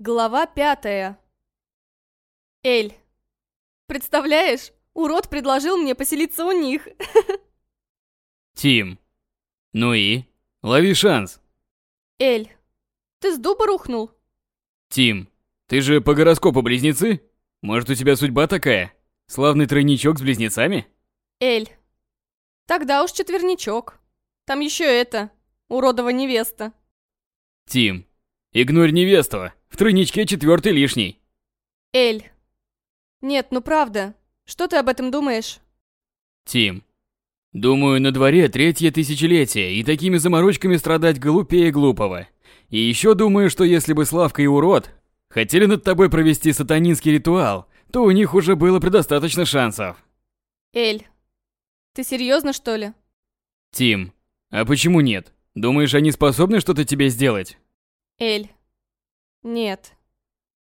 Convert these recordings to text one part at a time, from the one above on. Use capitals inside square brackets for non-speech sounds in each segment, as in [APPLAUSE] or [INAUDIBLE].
Глава пятая. Эль. Представляешь, урод предложил мне поселиться у них. [LAUGHS] Тим. Ну и? Лови шанс. Эль. Ты с дуба рухнул? Тим. Ты же по гороскопу близнецы? Может, у тебя судьба такая? Славный тройничок с близнецами? Эль. Тогда уж четверничок. Там еще это, уродова невеста. Тим. Игнорь невесту. В тройничке четвертый лишний. Эль. Нет, ну правда. Что ты об этом думаешь? Тим. Думаю, на дворе третье тысячелетие, и такими заморочками страдать глупее глупого. И еще думаю, что если бы Славка и Урод хотели над тобой провести сатанинский ритуал, то у них уже было предостаточно шансов. Эль. Ты серьезно, что ли? Тим. А почему нет? Думаешь, они способны что-то тебе сделать? Эль. Нет.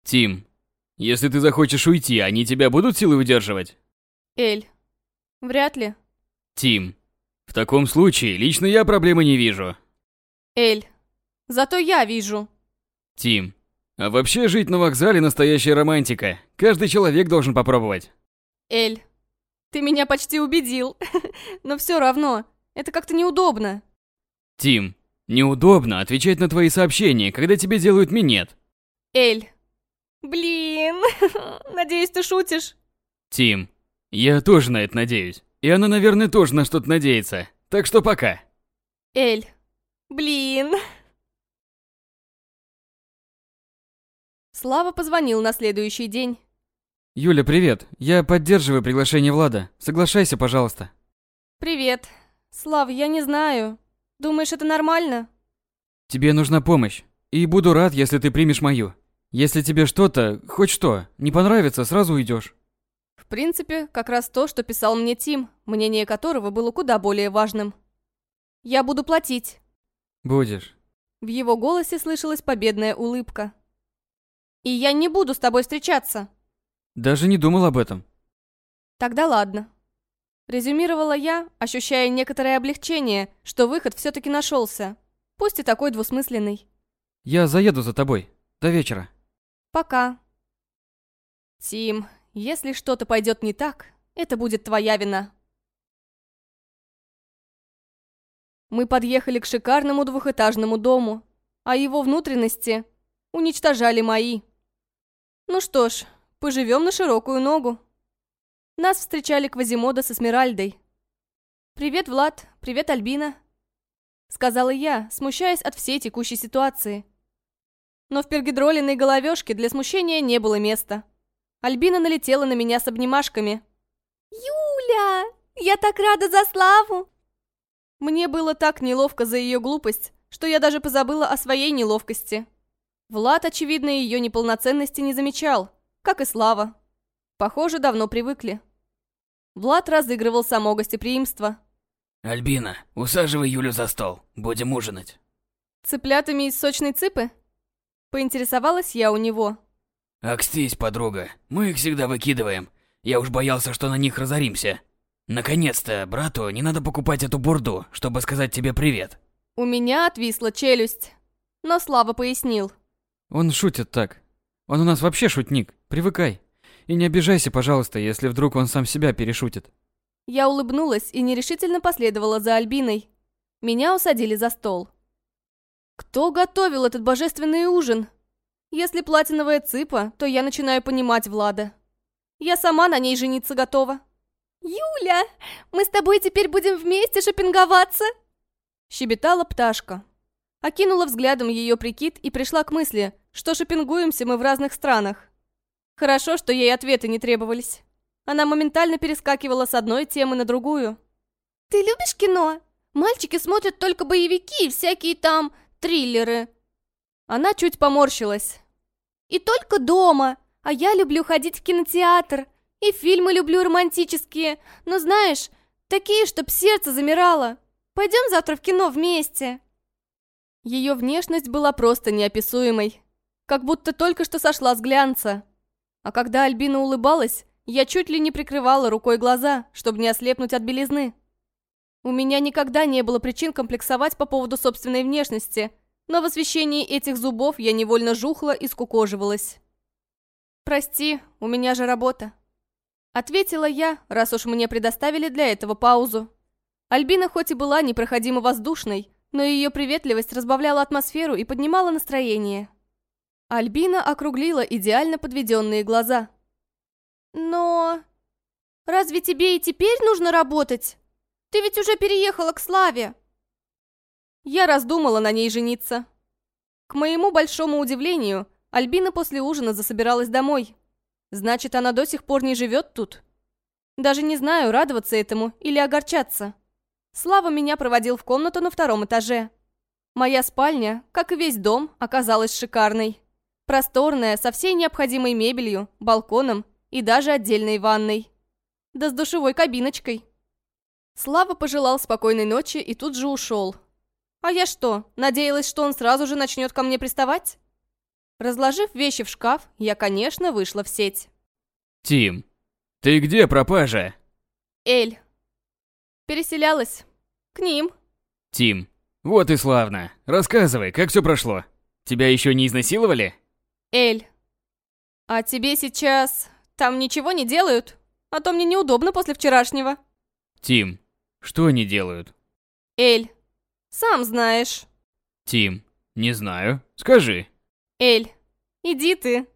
Тим, если ты захочешь уйти, они тебя будут силой удерживать? Эль. Вряд ли. Тим, в таком случае лично я проблемы не вижу. Эль. Зато я вижу. Тим, а вообще жить на вокзале настоящая романтика. Каждый человек должен попробовать. Эль. Ты меня почти убедил. [LAUGHS] Но все равно, это как-то неудобно. Тим, неудобно отвечать на твои сообщения, когда тебе делают минет. Эль. Блин, [LAUGHS] надеюсь, ты шутишь. Тим, я тоже на это надеюсь. И она, наверное, тоже на что-то надеется. Так что пока. Эль. Блин. Слава позвонил на следующий день. Юля, привет. Я поддерживаю приглашение Влада. Соглашайся, пожалуйста. Привет. Слав, я не знаю. Думаешь, это нормально? Тебе нужна помощь. И буду рад, если ты примешь мою. Если тебе что-то, хоть что, не понравится, сразу уйдешь. В принципе, как раз то, что писал мне Тим, мнение которого было куда более важным. Я буду платить. Будешь. В его голосе слышалась победная улыбка. И я не буду с тобой встречаться. Даже не думал об этом. Тогда ладно. Резюмировала я, ощущая некоторое облегчение, что выход все-таки нашелся. Пусть и такой двусмысленный. Я заеду за тобой. До вечера. Пока. Тим, если что-то пойдет не так, это будет твоя вина. Мы подъехали к шикарному двухэтажному дому, а его внутренности уничтожали мои. Ну что ж, поживем на широкую ногу. Нас встречали Квазимода со Смиральдой. «Привет, Влад. Привет, Альбина», — сказала я, смущаясь от всей текущей ситуации. Но в пергидролиной головешке для смущения не было места. Альбина налетела на меня с обнимашками. «Юля, я так рада за Славу!» Мне было так неловко за ее глупость, что я даже позабыла о своей неловкости. Влад, очевидно, ее неполноценности не замечал, как и Слава. Похоже, давно привыкли. Влад разыгрывал само гостеприимство. «Альбина, усаживай Юлю за стол, будем ужинать». «Цыплятами из сочной цыпы?» Поинтересовалась я у него. «Акстись, подруга, мы их всегда выкидываем. Я уж боялся, что на них разоримся. Наконец-то, брату не надо покупать эту бурду, чтобы сказать тебе привет». У меня отвисла челюсть. Но Слава пояснил. Он шутит так. Он у нас вообще шутник. Привыкай. И не обижайся, пожалуйста, если вдруг он сам себя перешутит. Я улыбнулась и нерешительно последовала за Альбиной. Меня усадили за стол. Кто готовил этот божественный ужин? Если платиновая цыпа, то я начинаю понимать Влада. Я сама на ней жениться готова. «Юля, мы с тобой теперь будем вместе шопинговаться!» Щебетала пташка. Окинула взглядом ее прикид и пришла к мысли, что шопингуемся мы в разных странах. Хорошо, что ей ответы не требовались. Она моментально перескакивала с одной темы на другую. «Ты любишь кино? Мальчики смотрят только боевики и всякие там триллеры». Она чуть поморщилась. «И только дома. А я люблю ходить в кинотеатр. И фильмы люблю романтические. Но знаешь, такие, чтоб сердце замирало. Пойдем завтра в кино вместе». Ее внешность была просто неописуемой. Как будто только что сошла с глянца. А когда Альбина улыбалась, я чуть ли не прикрывала рукой глаза, чтобы не ослепнуть от белизны. У меня никогда не было причин комплексовать по поводу собственной внешности, но в освещении этих зубов я невольно жухла и скукоживалась. «Прости, у меня же работа», — ответила я, раз уж мне предоставили для этого паузу. Альбина хоть и была непроходимо воздушной, но ее приветливость разбавляла атмосферу и поднимала настроение. Альбина округлила идеально подведенные глаза. «Но... разве тебе и теперь нужно работать? Ты ведь уже переехала к Славе!» Я раздумала на ней жениться. К моему большому удивлению, Альбина после ужина засобиралась домой. Значит, она до сих пор не живет тут. Даже не знаю, радоваться этому или огорчаться. Слава меня проводил в комнату на втором этаже. Моя спальня, как и весь дом, оказалась шикарной. Просторная, со всей необходимой мебелью, балконом и даже отдельной ванной. Да с душевой кабиночкой. Слава пожелал спокойной ночи и тут же ушел. А я что, надеялась, что он сразу же начнет ко мне приставать? Разложив вещи в шкаф, я, конечно, вышла в сеть. Тим, ты где, пропажа? Эль. Переселялась. К ним. Тим, вот и славно. Рассказывай, как все прошло. Тебя еще не изнасиловали? Эль. А тебе сейчас там ничего не делают? А то мне неудобно после вчерашнего. Тим, что они делают? Эль. Сам знаешь. Тим, не знаю. Скажи. Эль. Иди ты.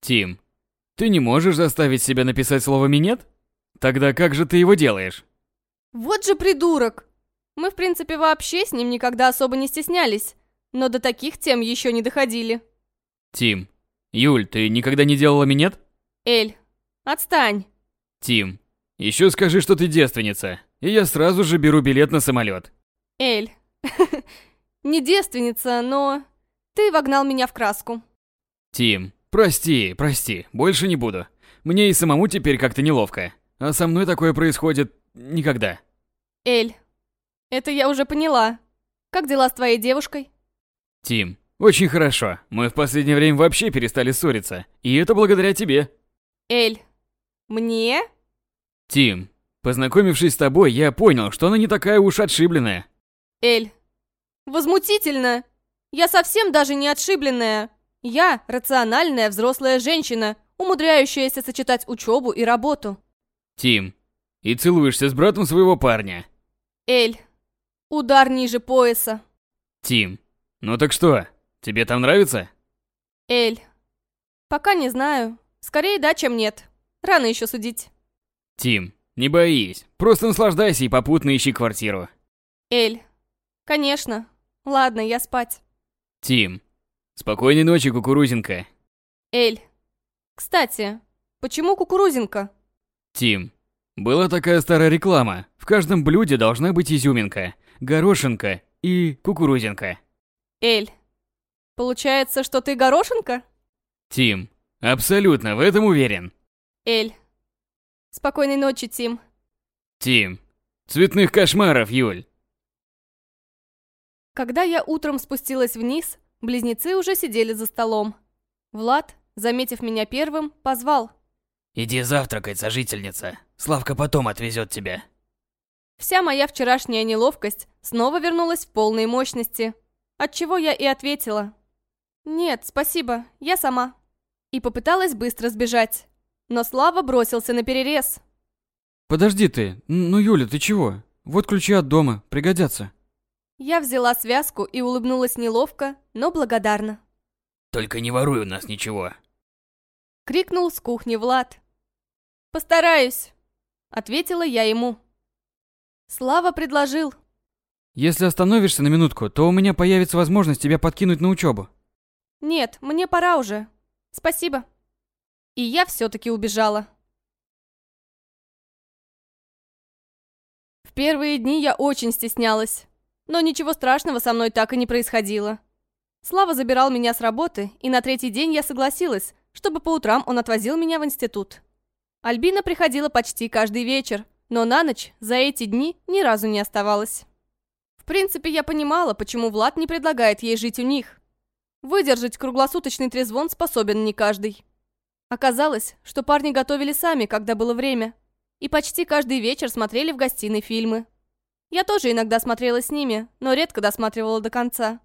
Тим, ты не можешь заставить себя написать слово «минет»? Тогда как же ты его делаешь? Вот же придурок. Мы, в принципе, вообще с ним никогда особо не стеснялись, но до таких тем еще не доходили. Тим, Юль, ты никогда не делала минет? Эль, отстань. Тим, еще скажи, что ты девственница, и я сразу же беру билет на самолет. Эль, [LAUGHS] не девственница, но ты вогнал меня в краску. Тим, прости, прости, больше не буду. Мне и самому теперь как-то неловко. А со мной такое происходит никогда. Эль, это я уже поняла. Как дела с твоей девушкой? Тим, очень хорошо. Мы в последнее время вообще перестали ссориться. И это благодаря тебе. Эль, мне? Тим, познакомившись с тобой, я понял, что она не такая уж отшибленная. Эль, возмутительно. Я совсем даже не отшибленная. Я рациональная взрослая женщина, умудряющаяся сочетать учебу и работу. Тим, и целуешься с братом своего парня. Эль, удар ниже пояса. Тим, ну так что, тебе там нравится? Эль, пока не знаю. Скорее да, чем нет. Рано еще судить. Тим, не боись, просто наслаждайся и попутно ищи квартиру. Эль, конечно. Ладно, я спать. Тим, спокойной ночи, кукурузинка. Эль, кстати, почему кукурузинка? Тим, была такая старая реклама. В каждом блюде должна быть изюминка, горошинка и кукурузинка. Эль, получается, что ты горошинка? Тим, абсолютно в этом уверен. Эль, спокойной ночи, Тим. Тим, цветных кошмаров, Юль. Когда я утром спустилась вниз, близнецы уже сидели за столом. Влад, заметив меня первым, позвал. «Иди завтракать, сожительница. Славка потом отвезет тебя». Вся моя вчерашняя неловкость снова вернулась в полной мощности, отчего я и ответила. «Нет, спасибо, я сама». И попыталась быстро сбежать. Но Слава бросился на перерез. Подожди ты, ну Юля, ты чего? Вот ключи от дома, пригодятся. Я взяла связку и улыбнулась неловко, но благодарна. «Только не воруй у нас ничего». Крикнул с кухни Влад. «Постараюсь», — ответила я ему. Слава предложил. Если остановишься на минутку, то у меня появится возможность тебя подкинуть на учебу. Нет, мне пора уже. Спасибо. И я все-таки убежала. В первые дни я очень стеснялась. Но ничего страшного со мной так и не происходило. Слава забирал меня с работы, и на третий день я согласилась, чтобы по утрам он отвозил меня в институт. Альбина приходила почти каждый вечер, но на ночь за эти дни ни разу не оставалась. В принципе, я понимала, почему Влад не предлагает ей жить у них. Выдержать круглосуточный трезвон способен не каждый. Оказалось, что парни готовили сами, когда было время, и почти каждый вечер смотрели в гостиной фильмы. Я тоже иногда смотрела с ними, но редко досматривала до конца.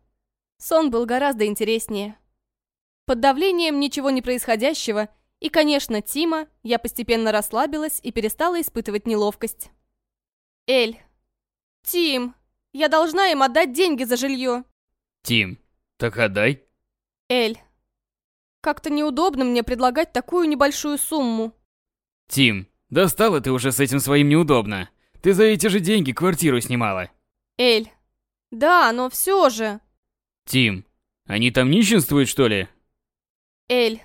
Сон был гораздо интереснее. Под давлением ничего не происходящего, и, конечно, Тима, я постепенно расслабилась и перестала испытывать неловкость. Эль. Тим, я должна им отдать деньги за жилье. Тим, так отдай. Эль. Как-то неудобно мне предлагать такую небольшую сумму. Тим, достала ты уже с этим своим неудобно. Ты за эти же деньги квартиру снимала. Эль. Да, но все же. Тим, они там нищенствуют, что ли? Эль.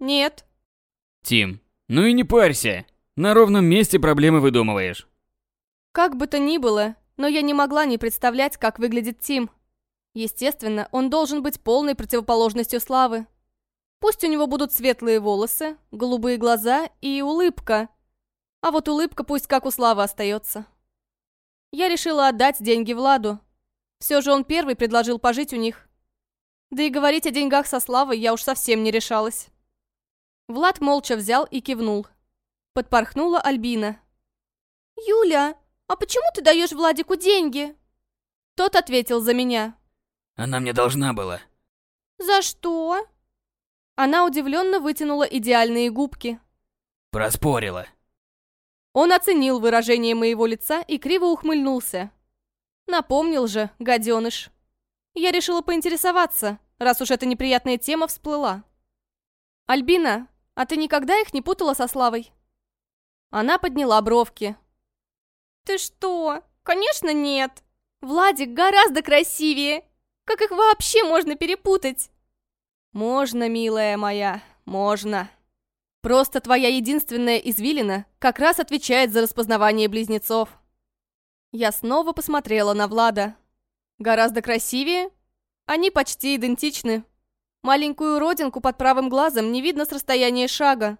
Нет. Тим, ну и не парься. На ровном месте проблемы выдумываешь. Как бы то ни было, но я не могла не представлять, как выглядит Тим. Естественно, он должен быть полной противоположностью Славы. Пусть у него будут светлые волосы, голубые глаза и улыбка. А вот улыбка пусть как у Славы остается. Я решила отдать деньги Владу. Все же он первый предложил пожить у них. Да и говорить о деньгах со Славой я уж совсем не решалась. Влад молча взял и кивнул. Подпорхнула Альбина. «Юля, а почему ты даешь Владику деньги?» Тот ответил за меня. Она мне должна была. «За что?» Она удивленно вытянула идеальные губки. Проспорила. Он оценил выражение моего лица и криво ухмыльнулся. Напомнил же, гаденыш. Я решила поинтересоваться, раз уж эта неприятная тема всплыла. «Альбина, а ты никогда их не путала со Славой?» Она подняла бровки. «Ты что? Конечно нет. Владик гораздо красивее. Как их вообще можно перепутать?» «Можно, милая моя, можно. Просто твоя единственная извилина как раз отвечает за распознавание близнецов». Я снова посмотрела на Влада. Гораздо красивее? Они почти идентичны. Маленькую родинку под правым глазом не видно с расстояния шага.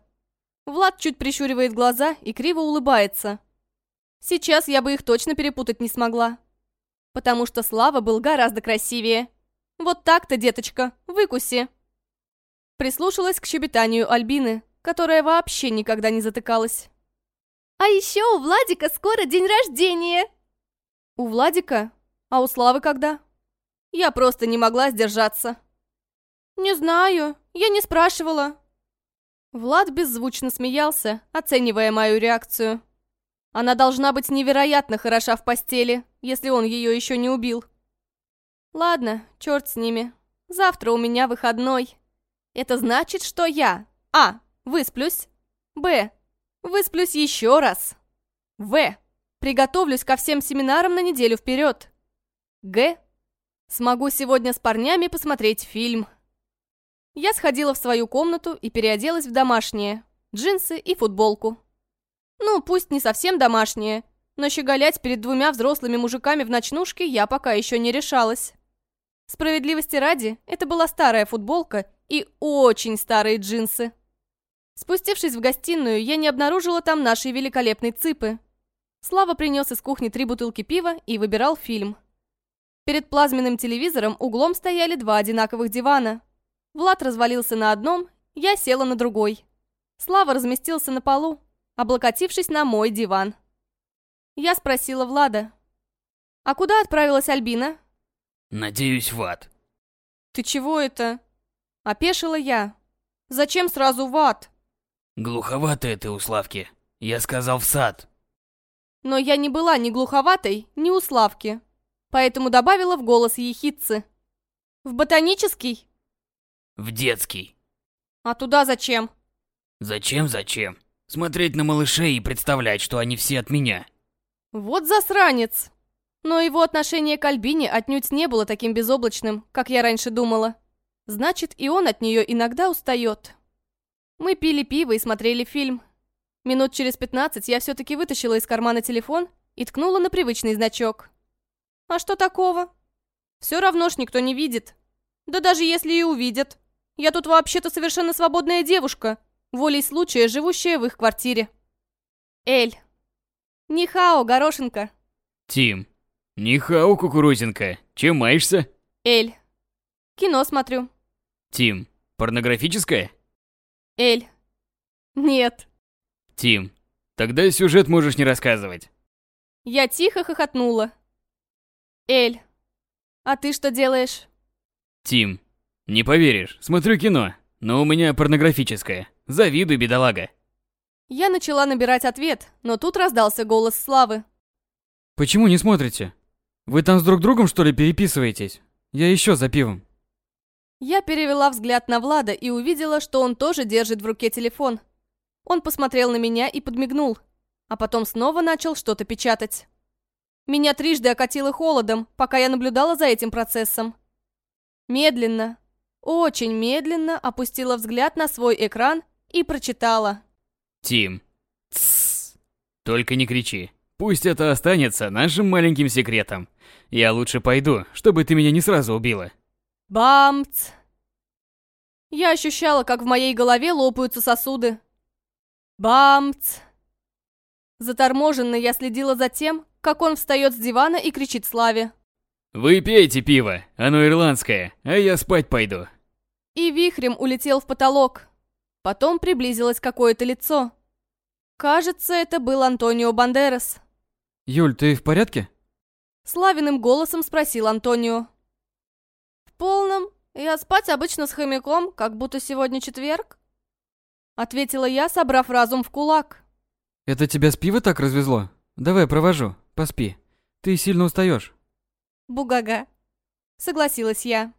Влад чуть прищуривает глаза и криво улыбается. Сейчас я бы их точно перепутать не смогла. Потому что Слава был гораздо красивее. Вот так-то, деточка, выкуси. Прислушалась к щебетанию Альбины, которая вообще никогда не затыкалась. «А еще у Владика скоро день рождения!» «У Владика? А у Славы когда?» Я просто не могла сдержаться. «Не знаю, я не спрашивала». Влад беззвучно смеялся, оценивая мою реакцию. Она должна быть невероятно хороша в постели, если он ее еще не убил. Ладно, черт с ними. Завтра у меня выходной. Это значит, что я А. Высплюсь. Б. Высплюсь еще раз. В. Приготовлюсь ко всем семинарам на неделю вперед. Г. Смогу сегодня с парнями посмотреть фильм. Я сходила в свою комнату и переоделась в домашнее. Джинсы и футболку. Ну, пусть не совсем домашнее, но щеголять перед двумя взрослыми мужиками в ночнушке я пока еще не решалась. Справедливости ради, это была старая футболка и очень старые джинсы. Спустившись в гостиную, я не обнаружила там нашей великолепной цыпы. Слава принес из кухни три бутылки пива и выбирал фильм. Перед плазменным телевизором углом стояли два одинаковых дивана. Влад развалился на одном, я села на другой. Слава разместился на полу, облокотившись на мой диван. Я спросила Влада. «А куда отправилась Альбина?» Надеюсь, в ад. «Ты чего это?» Опешила я. «Зачем сразу в ад?» Глуховато это у Славки. Я сказал в сад. Но я не была ни глуховатой, ни у Славки. Поэтому добавила в голос ехидцы. «В ботанический?» В детский. «А туда зачем?» Зачем, зачем? Смотреть на малышей и представлять, что они все от меня. Вот засранец! Но его отношение к Альбине отнюдь не было таким безоблачным, как я раньше думала. Значит, и он от нее иногда устает. Мы пили пиво и смотрели фильм. Минут через пятнадцать я все-таки вытащила из кармана телефон и ткнула на привычный значок. А что такого? Все равно ж никто не видит. Да даже если и увидят. Я тут вообще-то совершенно свободная девушка, волей случая живущая в их квартире. Эль. Нихао, горошинка. Тим. Нихау, кукурузинка. Чем маешься? Эль. Кино смотрю. Тим. Порнографическое? Эль. Нет. Тим. Тогда сюжет можешь не рассказывать. Я тихо хохотнула. Эль. А ты что делаешь? Тим, не поверишь, смотрю кино, но у меня порнографическое. Завидуй, бедолага. Я начала набирать ответ, но тут раздался голос Славы. Почему не смотрите? Вы там с друг другом, что ли, переписываетесь? Я еще за пивом. Я перевела взгляд на Влада и увидела, что он тоже держит в руке телефон. Он посмотрел на меня и подмигнул, а потом снова начал что-то печатать. Меня трижды окатило холодом, пока я наблюдала за этим процессом. Медленно, очень медленно опустила взгляд на свой экран и прочитала. Тим, тссс, только не кричи. Пусть это останется нашим маленьким секретом. Я лучше пойду, чтобы ты меня не сразу убила. Бамц! Я ощущала, как в моей голове лопаются сосуды. Бамц! Заторможенно я следила за тем, как он встает с дивана и кричит Славе. Вы пейте пиво, оно ирландское, а я спать пойду. И вихрем улетел в потолок. Потом приблизилось какое-то лицо. Кажется, это был Антонио Бандерас. Юль, ты в порядке? Славиным голосом спросил Антонио. В полном. Я спать обычно с хомяком, как будто сегодня четверг. Ответила я, собрав разум в кулак. Это тебя с пива так развезло? Давай провожу, поспи. Ты сильно устаешь. Бугага. Согласилась я.